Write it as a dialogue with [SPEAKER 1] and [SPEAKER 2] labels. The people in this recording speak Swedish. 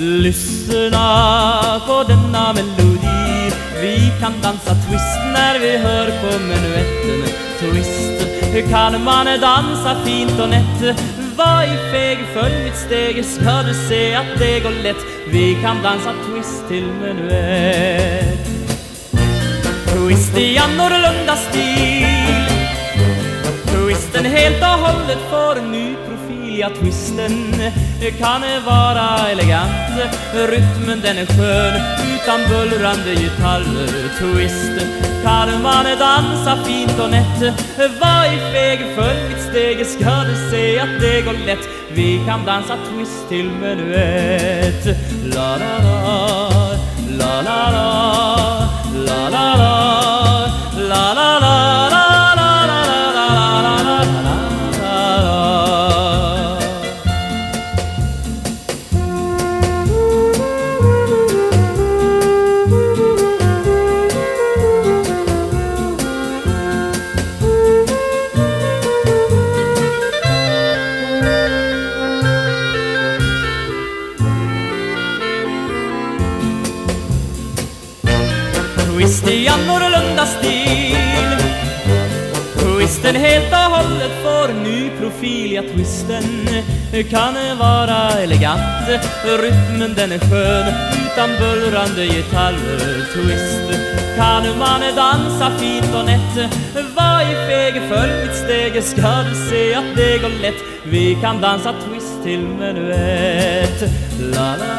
[SPEAKER 1] Lyssna på denna melodi. Vi kan dansa twist när vi hör på menuetten. Twist, hur kan man dansa fint och nätt? Var i feg, följ mitt steg Ska du se att det går lätt? Vi kan dansa twist till menuett. Twist i annorlunda stil. Twisten helt och hållet får en ny Ja, twisten. Kan vara elegant Rytmen den är skön. Utan bullrande gitarr. Twist. Kan man dansa fint och nätt? Var i feg, följ mitt steg ska du se att det går lätt. Vi kan dansa twist till menuett. La la, la. La la, la. Christian i annorlunda stil. Twisten helt och hållet får ny profil. Ja, twisten kan vara elegant. Rytmen den är skön. Utan bullrande gitarrer. Twist kan man dansa fint och nätt. Var feg, följ mitt steg ska du se att det går lätt. Vi kan dansa twist till menuett. La la la.